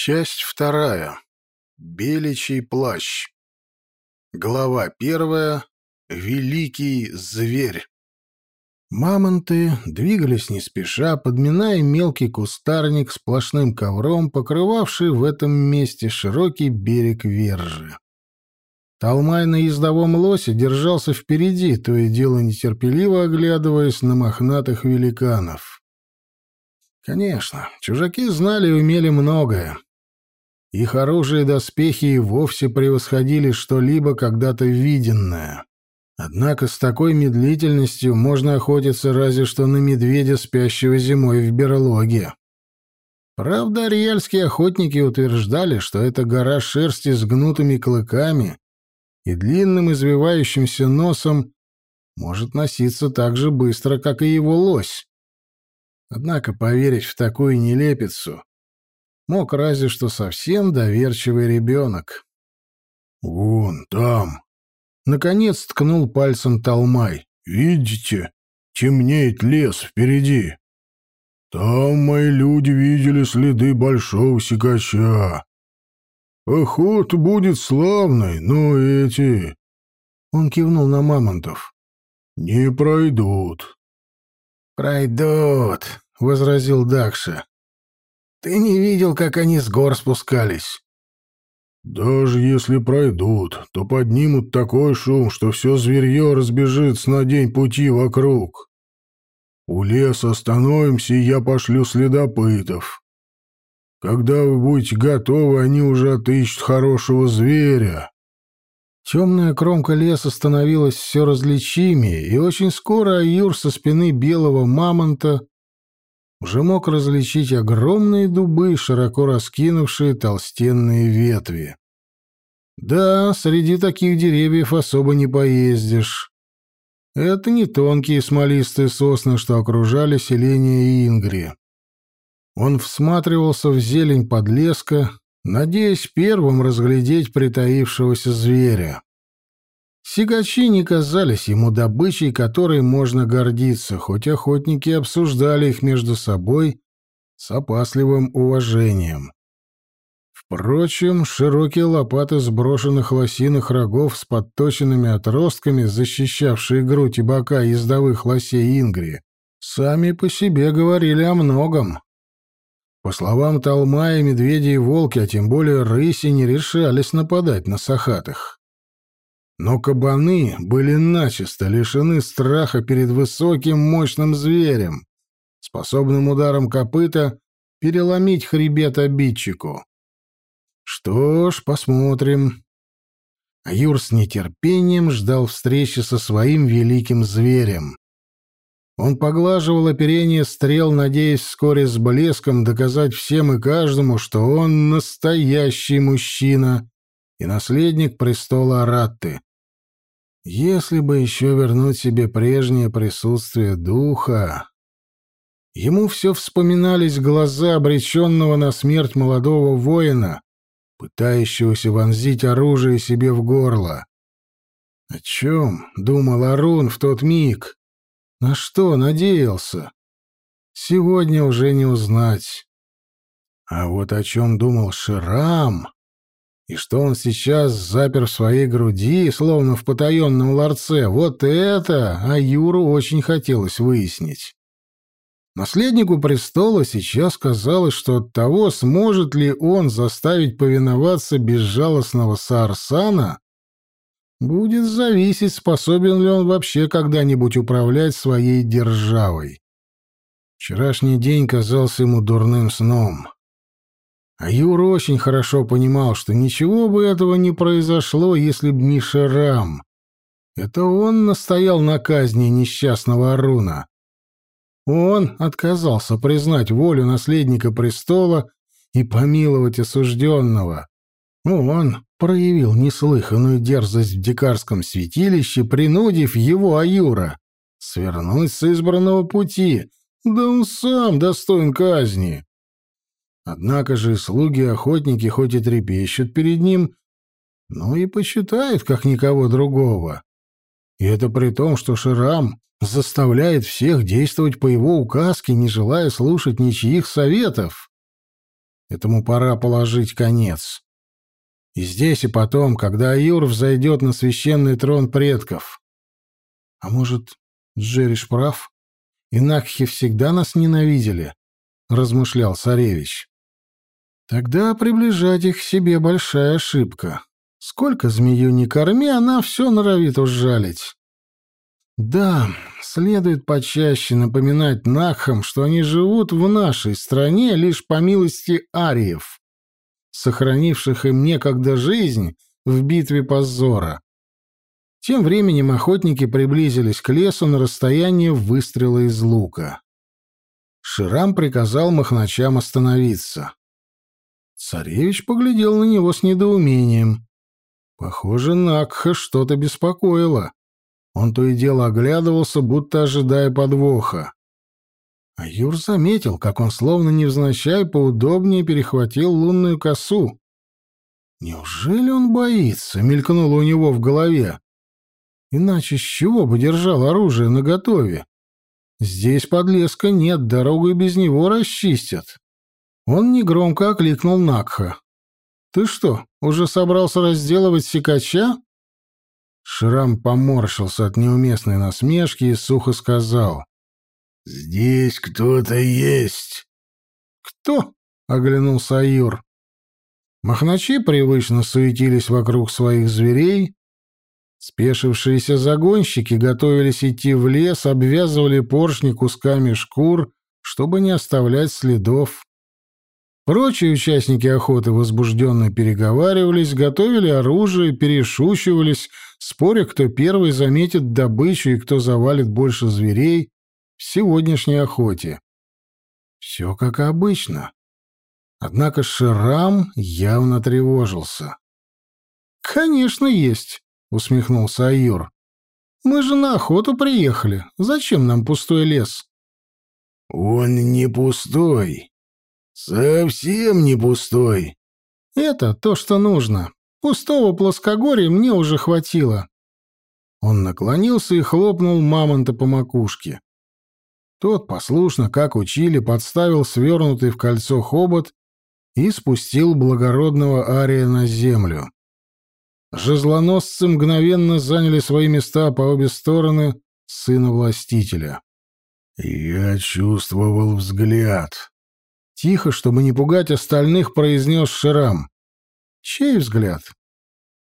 Часть вторая. Беличий плащ. Глава первая. Великий зверь. Мамонты двигались не спеша, подминая мелкий кустарник сплошным ковром, покрывавший в этом месте широкий берег Вержи. Талмай на ездовом лосе держался впереди, то и дело нетерпеливо оглядываясь на мохнатых великанов. Конечно, чужаки знали и умели многое. Их оружие и доспехи и вовсе превосходили что-либо когда-то виденное. Однако с такой медлительностью можно охотиться разве что на медведя, спящего зимой в берлоге. Правда, ариальские охотники утверждали, что эта гора шерсти с гнутыми клыками и длинным извивающимся носом может носиться так же быстро, как и его лось. Однако поверить в такую нелепицу мог разве что совсем доверчивый ребенок. «Вон там!» Наконец ткнул пальцем Талмай. «Видите? Темнеет лес впереди. Там мои люди видели следы большого сикача. Охота будет славной, но эти...» Он кивнул на мамонтов. «Не пройдут». «Пройдут», — возразил Дакша. «Ты не видел, как они с гор спускались?» «Даже если пройдут, то поднимут такой шум, что все зверье разбежится на день пути вокруг. У леса остановимся, и я пошлю следопытов. Когда вы будете готовы, они уже отыщут хорошего зверя». Темная кромка леса становилась все различимее, и очень скоро Аюр со спины белого мамонта уже мог различить огромные дубы, широко раскинувшие толстенные ветви. Да, среди таких деревьев особо не поездишь. Это не тонкие смолистые сосны, что окружали селение Ингри. Он всматривался в зелень подлеска, надеясь первым разглядеть притаившегося зверя. Сигачи не казались ему добычей, которой можно гордиться, хоть охотники обсуждали их между собой с опасливым уважением. Впрочем, широкие лопаты сброшенных лосиных рогов с подточенными отростками, защищавшие грудь и бока ездовых лосей Ингри, сами по себе говорили о многом. По словам Талмая, медведи и волки, а тем более рыси, не решались нападать на сахатых. Но кабаны были начисто лишены страха перед высоким мощным зверем, способным ударом копыта переломить хребет обидчику. Что ж, посмотрим. Юр с нетерпением ждал встречи со своим великим зверем. Он поглаживал оперение стрел, надеясь вскоре с блеском доказать всем и каждому, что он настоящий мужчина и наследник престола Аратты. Если бы еще вернуть себе прежнее присутствие духа... Ему все вспоминались глаза обреченного на смерть молодого воина, пытающегося вонзить оружие себе в горло. О чем думал Арун в тот миг? На что надеялся? Сегодня уже не узнать. А вот о чем думал Ширам, и что он сейчас запер в своей груди, словно в потаенном ларце, вот это Аюру очень хотелось выяснить. Наследнику престола сейчас казалось, что от того, сможет ли он заставить повиноваться безжалостного Саарсана, будет зависеть, способен ли он вообще когда-нибудь управлять своей державой. Вчерашний день казался ему дурным сном. А Юра очень хорошо понимал, что ничего бы этого не произошло, если б не Шарам. Это он настоял на казни несчастного Аруна. Он отказался признать волю наследника престола и помиловать осужденного. Он проявил неслыханную дерзость в дикарском святилище, принудив его, Аюра, свернуть с избранного пути. Да он сам достоин казни. Однако же слуги-охотники хоть и трепещут перед ним, но и почитают, как никого другого. И это при том, что Ширам заставляет всех действовать по его указке, не желая слушать ничьих советов. Этому пора положить конец. И здесь, и потом, когда Аюр взойдет на священный трон предков. А может, Джериш прав? И Накхи всегда нас ненавидели, — размышлял царевич. Тогда приближать их к себе большая ошибка. Сколько змею не корми, она все норовит ужалить. Да, следует почаще напоминать Нахам, что они живут в нашей стране лишь по милости ариев, сохранивших им некогда жизнь в битве позора. Тем временем охотники приблизились к лесу на расстояние выстрела из лука. Ширам приказал махначам остановиться. Царевич поглядел на него с недоумением. Похоже, Накха что-то беспокоило. Он то и дело оглядывался, будто ожидая подвоха. А Юр заметил, как он словно невзначай поудобнее перехватил лунную косу. «Неужели он боится?» — мелькнуло у него в голове. «Иначе с чего бы держал оружие наготове? Здесь подлеска нет, дорогу и без него расчистят». Он негромко окликнул Накха. «Ты что, уже собрался разделывать сикача?» Шрам поморщился от неуместной насмешки и сухо сказал. «Здесь кто-то есть». «Кто?» — оглянулся Аюр. Махначи привычно суетились вокруг своих зверей. Спешившиеся загонщики готовились идти в лес, обвязывали поршни кусками шкур, чтобы не оставлять следов. Прочие участники охоты возбужденно переговаривались, готовили оружие, перешучивались, споря, кто первый заметит добычу и кто завалит больше зверей в сегодняшней охоте. Все как обычно. Однако Ширам явно тревожился. «Конечно, есть», — усмехнулся Аюр. «Мы же на охоту приехали. Зачем нам пустой лес?» «Он не пустой», «Совсем не пустой». «Это то, что нужно. Пустого плоскогорья мне уже хватило». Он наклонился и хлопнул мамонта по макушке. Тот послушно, как учили, подставил свернутый в кольцо хобот и спустил благородного Ария на землю. Жезлоносцы мгновенно заняли свои места по обе стороны сына властителя. «Я чувствовал взгляд», Тихо, чтобы не пугать остальных, произнес Ширам. Чей взгляд?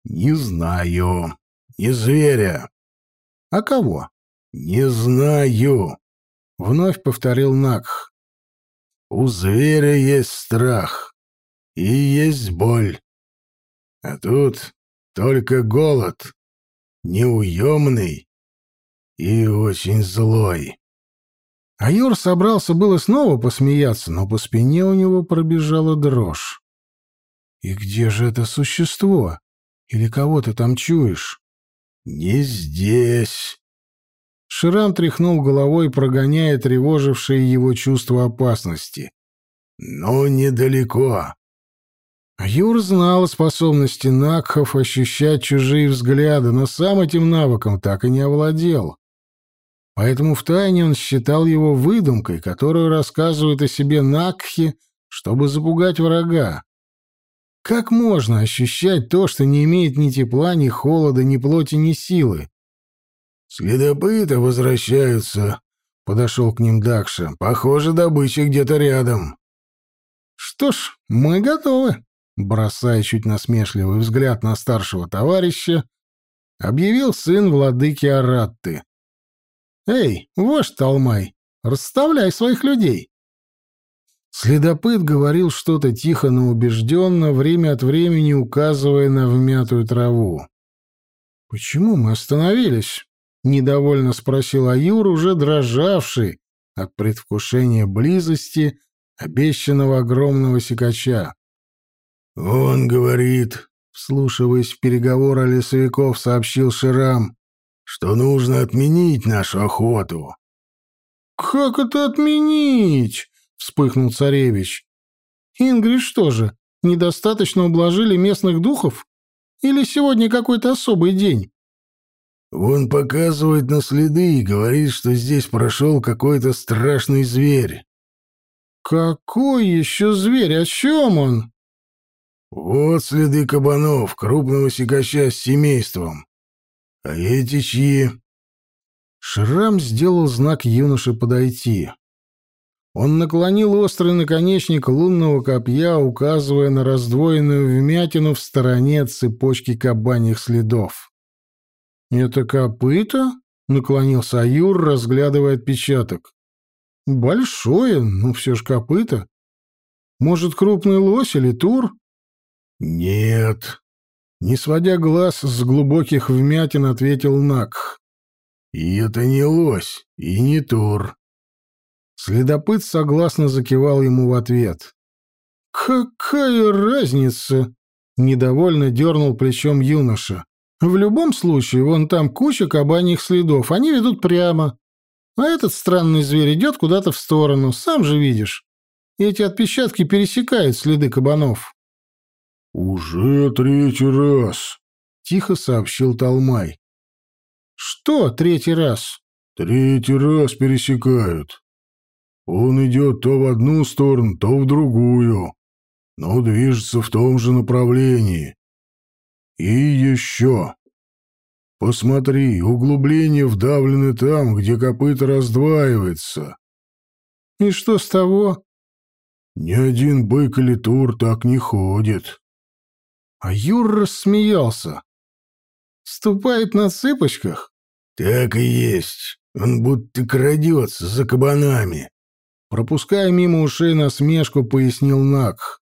Не знаю. Не зверя. А кого? Не знаю. Вновь повторил Накх. У зверя есть страх. И есть боль. А тут только голод. Неуемный и очень злой. А Юр собрался было снова посмеяться, но по спине у него пробежала дрожь. «И где же это существо? Или кого ты там чуешь?» «Не здесь». Ширам тряхнул головой, прогоняя тревожившее его чувство опасности. «Но недалеко». А Юр знал о способности Накхов ощущать чужие взгляды, но сам этим навыком так и не овладел. Поэтому втайне он считал его выдумкой, которую рассказывают о себе Накхи, чтобы запугать врага. Как можно ощущать то, что не имеет ни тепла, ни холода, ни плоти, ни силы? «Следопыты возвращаются», — подошел к ним Дакша. «Похоже, добыча где-то рядом». «Что ж, мы готовы», — бросая чуть насмешливый взгляд на старшего товарища, объявил сын владыки Аратты. «Эй, вождь Талмай, расставляй своих людей!» Следопыт говорил что-то тихо, но убежденно, время от времени указывая на вмятую траву. «Почему мы остановились?» — недовольно спросил Аюр, уже дрожавший от предвкушения близости обещанного огромного сикача. «Он говорит», — вслушиваясь в переговоры лесовиков, сообщил Ширам, что нужно отменить нашу охоту». «Как это отменить?» — вспыхнул царевич. «Ингрид что же, недостаточно ублажили местных духов? Или сегодня какой-то особый день?» «Он показывает на следы и говорит, что здесь прошел какой-то страшный зверь». «Какой еще зверь? О чем он?» «Вот следы кабанов, крупного сикача с семейством. А эти чьи?» Шрам сделал знак юноше подойти. Он наклонил острый наконечник лунного копья, указывая на раздвоенную вмятину в стороне цепочки кабаньих следов. «Это копыта?» — наклонился Аюр, разглядывая отпечаток. «Большое, но все ж копыта. Может, крупный лось или тур?» «Нет», — не сводя глаз с глубоких вмятин, ответил Накх. «И это не лось, и не тур». Следопыт согласно закивал ему в ответ. «Какая разница?» — недовольно дернул плечом юноша. «В любом случае, вон там куча кабаньих следов, они ведут прямо. А этот странный зверь идет куда-то в сторону, сам же видишь. Эти отпечатки пересекают следы кабанов». «Уже третий раз», — тихо сообщил Талмай. «Что третий раз?» «Третий раз пересекают. Он идет то в одну сторону, то в другую, но движется в том же направлении. И еще. Посмотри, углубление вдавлены там, где копыта раздваивается. И что с того? Ни один бык или тур так не ходит. А Юр рассмеялся. Ступает на цыпочках? Так и есть. Он будто крадется за кабанами. Пропуская мимо ушей насмешку, пояснил Накх.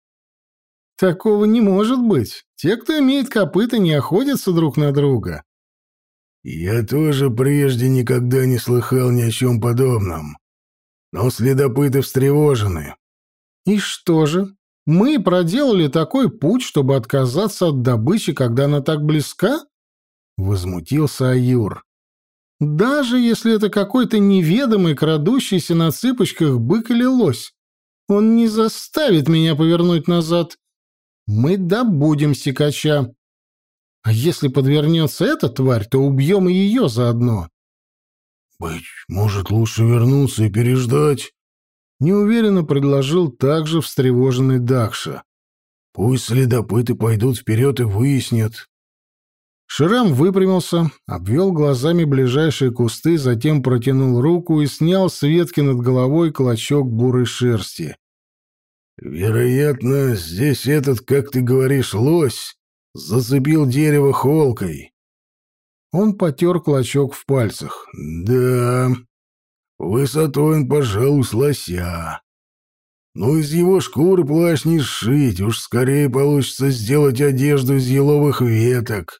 «Такого не может быть. Те, кто имеет копыта, не охотятся друг на друга». «Я тоже прежде никогда не слыхал ни о чем подобном. Но следопыты встревожены». «И что же? Мы проделали такой путь, чтобы отказаться от добычи, когда она так близка?» Возмутился Аюр. Даже если это какой-то неведомый, крадущийся на цыпочках бык или лось, он не заставит меня повернуть назад. Мы добудем сикача. А если подвернется эта тварь, то убьем и ее заодно. «Быть может, лучше вернуться и переждать?» Неуверенно предложил также встревоженный Дакша. «Пусть следопыты пойдут вперед и выяснят, Шрам выпрямился, обвел глазами ближайшие кусты, затем протянул руку и снял с ветки над головой клочок бурой шерсти. «Вероятно, здесь этот, как ты говоришь, лось зацепил дерево холкой». Он потер клочок в пальцах. «Да, высотой он, пожалуй, с лося. Но из его шкуры плащ не сшить, уж скорее получится сделать одежду из еловых веток».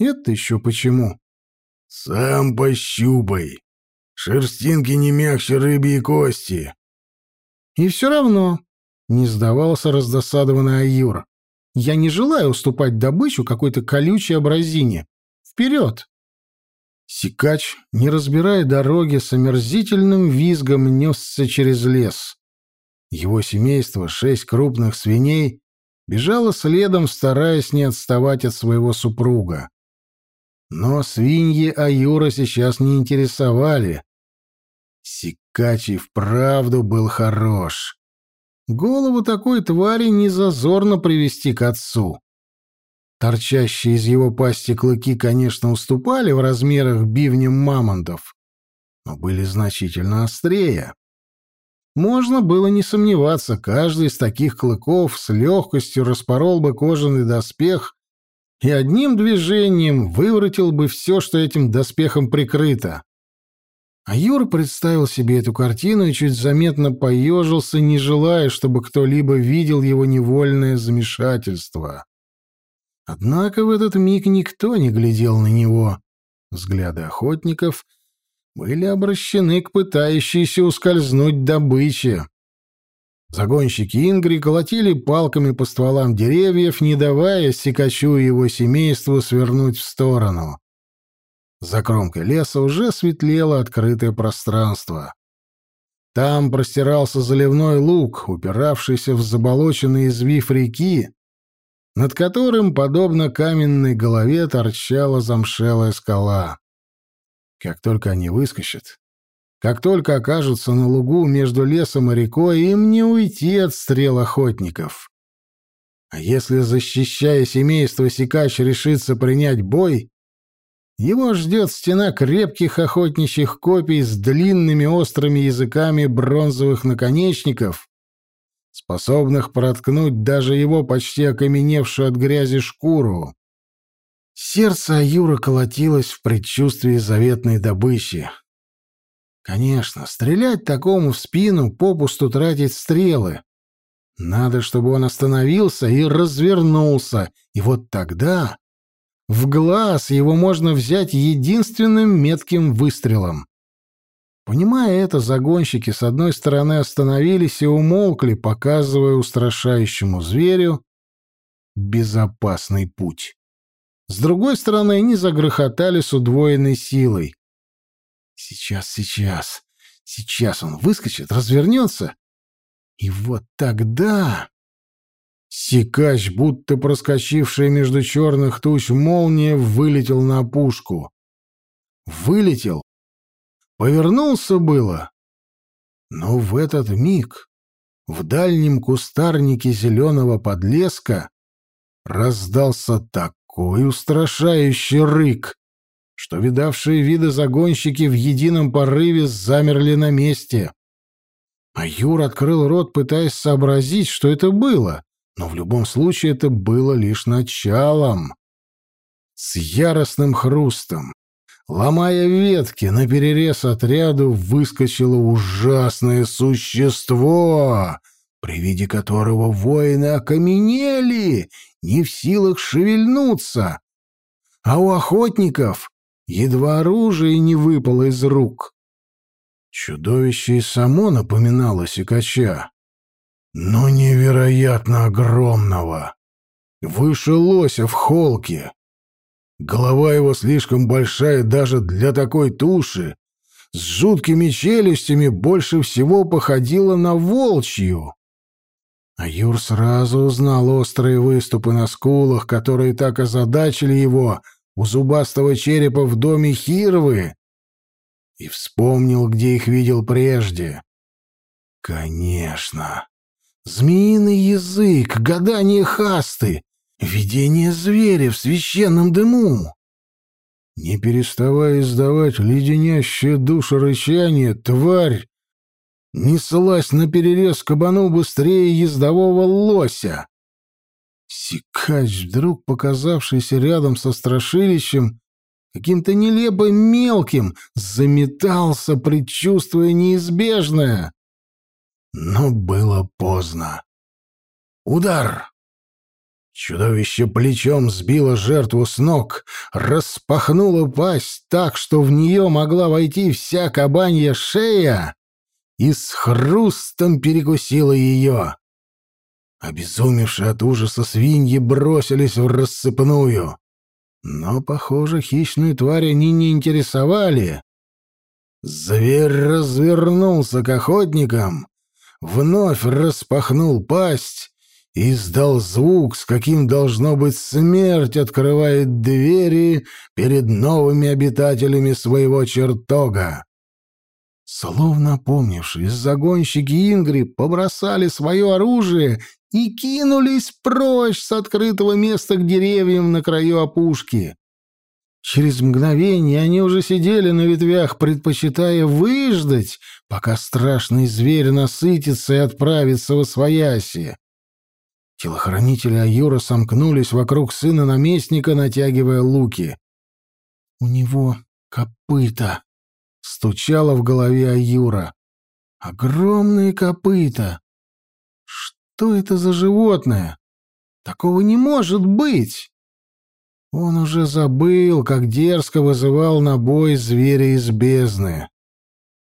Это еще почему? Сам пощупай. Шерстинки не мягче рыбьи кости. И все равно, не сдавался раздосадованный Аюр. Я не желаю уступать добычу какой-то колючей абразине. Вперед! Сикач, не разбирая дороги, с омерзительным визгом несся через лес. Его семейство, шесть крупных свиней, бежало следом, стараясь не отставать от своего супруга. Но свиньи Аюра сейчас не интересовали. Сикачий вправду был хорош. Голову такой твари не зазорно привести к отцу. Торчащие из его пасти клыки, конечно, уступали в размерах бивням мамонтов, но были значительно острее. Можно было не сомневаться, каждый из таких клыков с легкостью распорол бы кожаный доспех и одним движением выворотил бы все, что этим доспехом прикрыто. А Юра представил себе эту картину и чуть заметно поежился, не желая, чтобы кто-либо видел его невольное замешательство. Однако в этот миг никто не глядел на него. Взгляды охотников были обращены к пытающейся ускользнуть добыче. Загонщики Ингри колотили палками по стволам деревьев, не давая Сикачу и его семейству свернуть в сторону. За кромкой леса уже светлело открытое пространство. Там простирался заливной луг, упиравшийся в заболоченный извив реки, над которым, подобно каменной голове, торчала замшелая скала. Как только они выскочат, Как только окажутся на лугу между лесом и рекой, им не уйти от стрел охотников. А если, защищая семейство, Сикач решится принять бой, его ждет стена крепких охотничьих копий с длинными острыми языками бронзовых наконечников, способных проткнуть даже его почти окаменевшую от грязи шкуру. Сердце Аюра колотилось в предчувствии заветной добычи. Конечно, стрелять такому в спину, попусту тратить стрелы. Надо, чтобы он остановился и развернулся, и вот тогда в глаз его можно взять единственным метким выстрелом. Понимая это, загонщики с одной стороны остановились и умолкли, показывая устрашающему зверю безопасный путь. С другой стороны, они загрохотали с удвоенной силой. Сейчас, сейчас, сейчас он выскочит, развернется. И вот тогда... Сикач, будто проскочившая между черных туч молния, вылетел на пушку. Вылетел. Повернулся было. Но в этот миг в дальнем кустарнике зеленого подлеска раздался такой устрашающий рык, что видавшие виды загонщики в едином порыве замерли на месте. А Юр открыл рот, пытаясь сообразить, что это было, но в любом случае это было лишь началом. С яростным хрустом, ломая ветки, на перерез отряду выскочило ужасное существо, при виде которого воины окаменели, не в силах шевельнуться. А у охотников едва оружие не выпало из рук. Чудовище и само напоминало сикача, но невероятно огромного, выше лося в холке. Голова его слишком большая даже для такой туши, с жуткими челюстями больше всего походила на волчью. А Юр сразу узнал острые выступы на скулах, которые так озадачили его — у зубастого черепа в доме Хирвы и вспомнил, где их видел прежде. Конечно. Змеиный язык, гадание хасты, видение зверя в священном дыму. Не переставая издавать леденящее душу рычание, тварь неслась на перерез кабану быстрее ездового лося. Сикач, вдруг показавшийся рядом со страшилищем, каким-то нелепо мелким, заметался, предчувствуя неизбежное. Но было поздно. Удар! Чудовище плечом сбило жертву с ног, распахнуло пасть так, что в нее могла войти вся кабанья шея, и с хрустом перекусила ее. Обезумевшие от ужаса свиньи бросились в рассыпную. Но, похоже, хищную тварь они не интересовали. Зверь развернулся к охотникам, вновь распахнул пасть и издал звук, с каким, должно быть, смерть открывает двери перед новыми обитателями своего чертога. Словно опомнившись, загонщики Ингри побросали свое оружие и кинулись прочь с открытого места к деревьям на краю опушки. Через мгновение они уже сидели на ветвях, предпочитая выждать, пока страшный зверь насытится и отправится во свояси. Телохранители Аюра сомкнулись вокруг сына наместника, натягивая луки. «У него копыта!» — стучало в голове Аюра. «Огромные копыта! Что это за животное? Такого не может быть. Он уже забыл, как дерзко вызывал на бой зверя из бездны.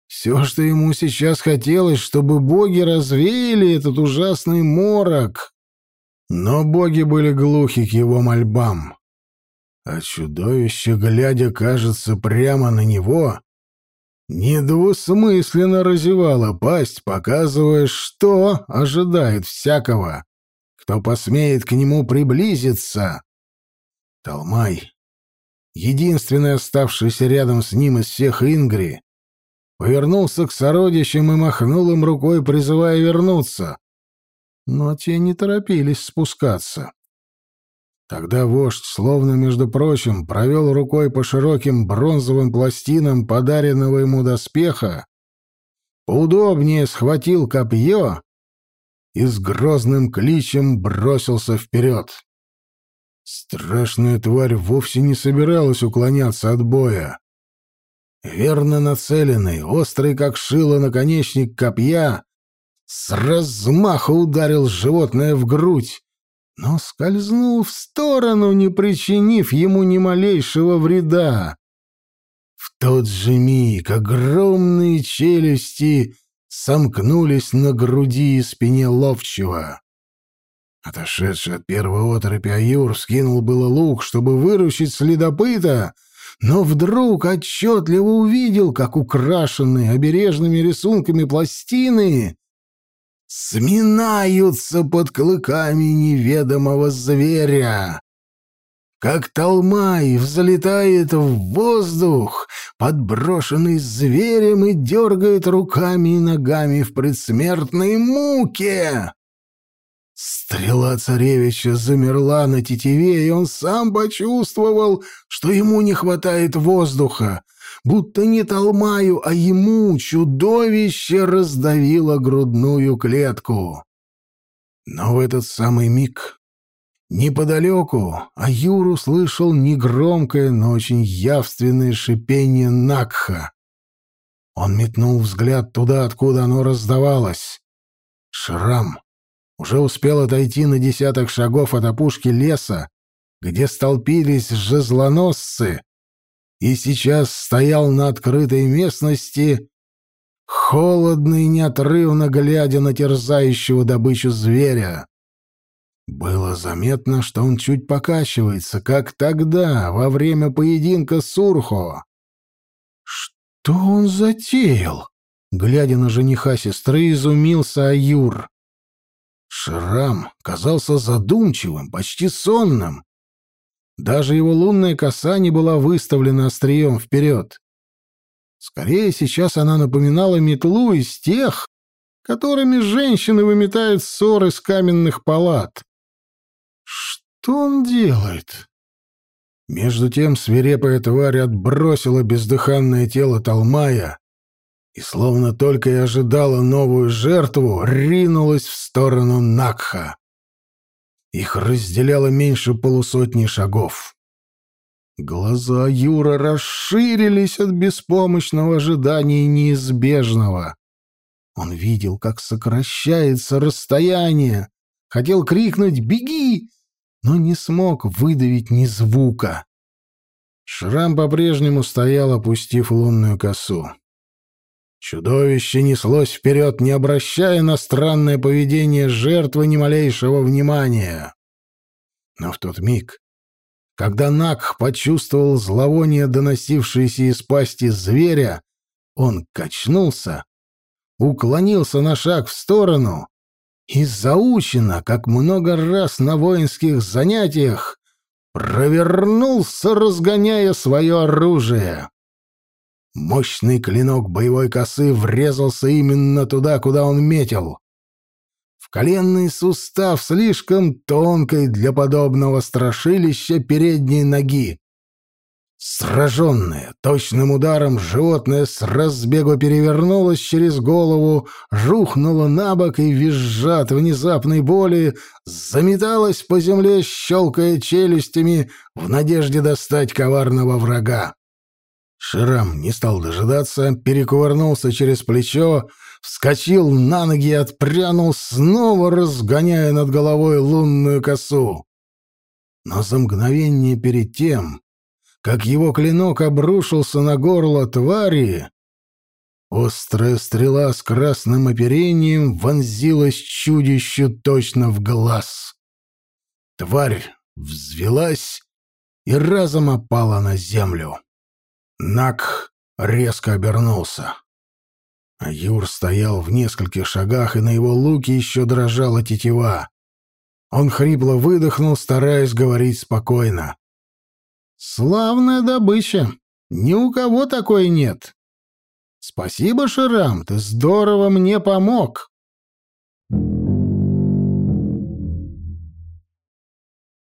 Все, что ему сейчас хотелось, чтобы боги развеяли этот ужасный морок. Но боги были глухи к его мольбам. А чудовище, глядя, кажется, прямо на него, недвусмысленно разевала пасть, показывая, что ожидает всякого, кто посмеет к нему приблизиться. Талмай, единственный оставшийся рядом с ним из всех Ингри, повернулся к сородичам и махнул им рукой, призывая вернуться. Но те не торопились спускаться. Тогда вождь, словно, между прочим, провел рукой по широким бронзовым пластинам подаренного ему доспеха, поудобнее схватил копье и с грозным кличем бросился вперед. Страшная тварь вовсе не собиралась уклоняться от боя. Верно нацеленный, острый как шило наконечник копья, с размаха ударил животное в грудь, но скользнул в сторону, не причинив ему ни малейшего вреда. В тот же миг огромные челюсти сомкнулись на груди и спине ловчего. Отошедший от первого оторопи Аюр вскинул было лук, чтобы выручить следопыта, но вдруг отчетливо увидел, как украшенные обережными рисунками пластины сминаются под клыками неведомого зверя. Как толмай взлетает в воздух, подброшенный зверем и дергает руками и ногами в предсмертной муке. Стрела царевича замерла на тетиве, и он сам почувствовал, что ему не хватает воздуха, будто не Талмаю, а ему чудовище раздавило грудную клетку. Но в этот самый миг неподалеку Аюр услышал негромкое, но очень явственное шипение Накха. Он метнул взгляд туда, откуда оно раздавалось. Шрам уже успел отойти на десяток шагов от опушки леса, где столпились жезлоносцы, и сейчас стоял на открытой местности, холодно и неотрывно глядя на терзающего добычу зверя. Было заметно, что он чуть покачивается, как тогда, во время поединка с Урхо. Что он затеял? Глядя на жениха сестры, изумился Аюр. Шрам казался задумчивым, почти сонным. Даже его лунная коса не была выставлена острием вперед. Скорее, сейчас она напоминала метлу из тех, которыми женщины выметают ссоры из каменных палат. Что он делает? Между тем свирепая тварь отбросила бездыханное тело Талмая и, словно только и ожидала новую жертву, ринулась в сторону Накха. Их разделяло меньше полусотни шагов. Глаза Юра расширились от беспомощного ожидания неизбежного. Он видел, как сокращается расстояние, хотел крикнуть «Беги!», но не смог выдавить ни звука. Шрам по-прежнему стоял, опустив лунную косу. Чудовище неслось вперед, не обращая на странное поведение жертвы ни малейшего внимания. Но в тот миг, когда Накх почувствовал зловоние, доносившееся из пасти зверя, он качнулся, уклонился на шаг в сторону и заучено, как много раз на воинских занятиях, провернулся, разгоняя свое оружие. Мощный клинок боевой косы врезался именно туда, куда он метил. В коленный сустав слишком тонкой для подобного страшилища передней ноги. Сраженное точным ударом животное с разбегу перевернулось через голову, рухнуло на бок и, визжа от внезапной боли, заметалось по земле, щелкая челюстями в надежде достать коварного врага. Ширам не стал дожидаться, перекувырнулся через плечо, вскочил на ноги и отпрянул, снова разгоняя над головой лунную косу. Но за мгновение перед тем, как его клинок обрушился на горло твари, острая стрела с красным оперением вонзилась чудищу точно в глаз. Тварь взвелась и разом опала на землю. Нак резко обернулся. Юр стоял в нескольких шагах, и на его луке еще дрожала тетива. Он хрипло выдохнул, стараясь говорить спокойно. «Славная добыча! Ни у кого такой нет!» «Спасибо, Ширам, ты здорово мне помог!»